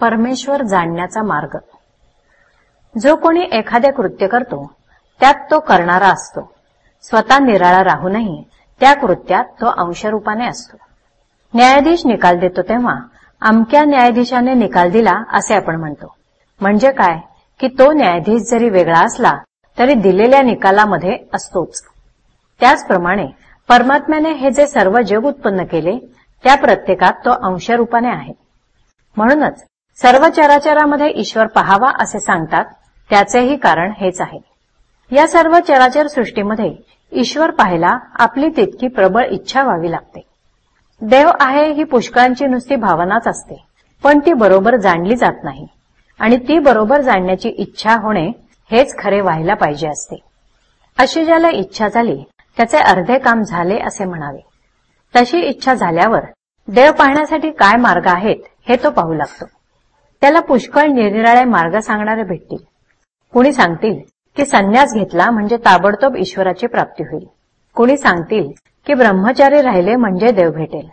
परमेश्वर जाणण्याचा मार्ग. जो कोणी एखादे कृत्य करतो त्यात तो करणारा असतो. स्वतः निराळा राहूनही त्या कृत्यात तो अंशरूपाने असतो. न्यायाधीश निकाल देतो तेव्हा अमक्या न्यायाधीशाने निकाल दिला असे आपण म्हणतो. म्हणजे काय? की तो न्यायाधीश जरी वेगळा असला तरी दिलेल्या निकालामध्ये असतोच. त्याचप्रमाणे परमात्म्याने हे जे सर्व जग उत्पन्न केले त्या प्रत्येकात तो अंशरूपाने आहे. म्हणूनच सर्व चराचरामध्ये ईश्वर पहावा असे सांगतात. त्याचेही कारण हेच आहे. या सर्व चराचर सृष्टीमध्ये ईश्वर पाहायला आपली तितकी प्रबळ इच्छा व्हावी लागते. देव आहे ही पुष्कळांची नुसती भावनाच असते पण ती बरोबर जाणली जात नाही. आणि ती बरोबर जाणण्याची इच्छा होणे हेच खरे व्हायला पाहिजे असते. अशी ज्याला इच्छा झाली त्याचे अर्धे काम झाले असे म्हणावे. तशी इच्छा झाल्यावर देव पाहण्यासाठी काय मार्ग आहेत हे तो पाहू लागतो. त्याला पुष्कळ निरनिराळे मार्ग सांगणारे भेटतील. कुणी सांगतील की संन्यास घेतला म्हणजे ताबडतोब ईश्वराची प्राप्ती होईल. कुणी सांगतील की ब्रह्मचारी राहिले म्हणजे देव भेटेल.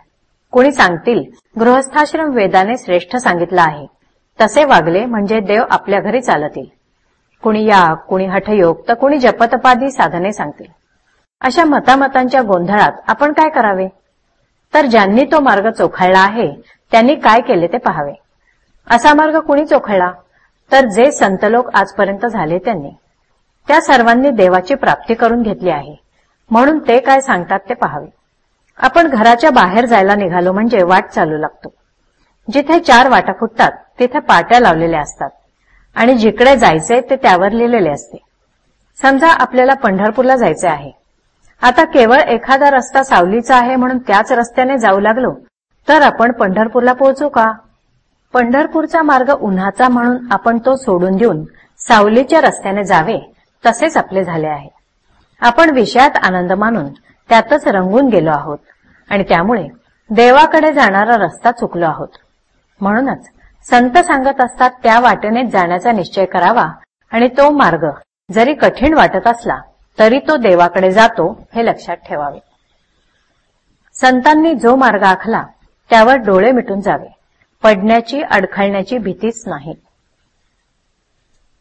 कुणी सांगतील गृहस्थाश्रम वेदाने श्रेष्ठ सांगितलं आहे. तसे वागले म्हणजे देव आपल्या घरी चालतील. कुणी याग कुणी हठयोग तर कुणी जपतपादी साधने सांगतील. अशा मतामतांच्या गोंधळात आपण काय करावे? तर ज्यांनी तो मार्ग चोखाळला आहे त्यांनी काय केले ते पहावे. असा मार्ग कुणी चोखळला तर जे संतलोक आजपर्यंत झाले त्यांनी. त्या सर्वांनी देवाची प्राप्ती करून घेतली आहे. म्हणून ते काय सांगतात ते पहावे. आपण घराच्या बाहेर जायला निघालो म्हणजे वाट चालू लागतो. जिथे चार वाटा फुटतात तिथे पाट्या लावलेल्या असतात. आणि जिकडे जायचे ते त्यावर लिहिलेले असते. समजा आपल्याला पंढरपूरला जायचे आहे. आता केवळ एखादा रस्ता सावलीचा आहे म्हणून त्याच रस्त्याने जाऊ लागलो तर आपण पंढरपूरला पोहोचू का? पंढरपूरचा मार्ग उन्हाचा म्हणून आपण तो सोडून देऊन सावलीच्या रस्त्याने जावे तसेच आपले झाले आहे. आपण विषयात आनंद मानून त्यातच रंगून गेलो आहोत आणि त्यामुळे देवाकडे जाणारा रस्ता चुकलो आहोत. म्हणूनच संत सांगत असतात त्या वाटेने जाण्याचा निश्चय करावा आणि तो मार्ग जरी कठीण वाटत असला तरी तो देवाकडे जातो हे लक्षात ठेवावे. संतांनी जो मार्ग आखला त्यावर डोळे मिटून जावे. पडण्याची अडखळण्याची भीतीच नाही.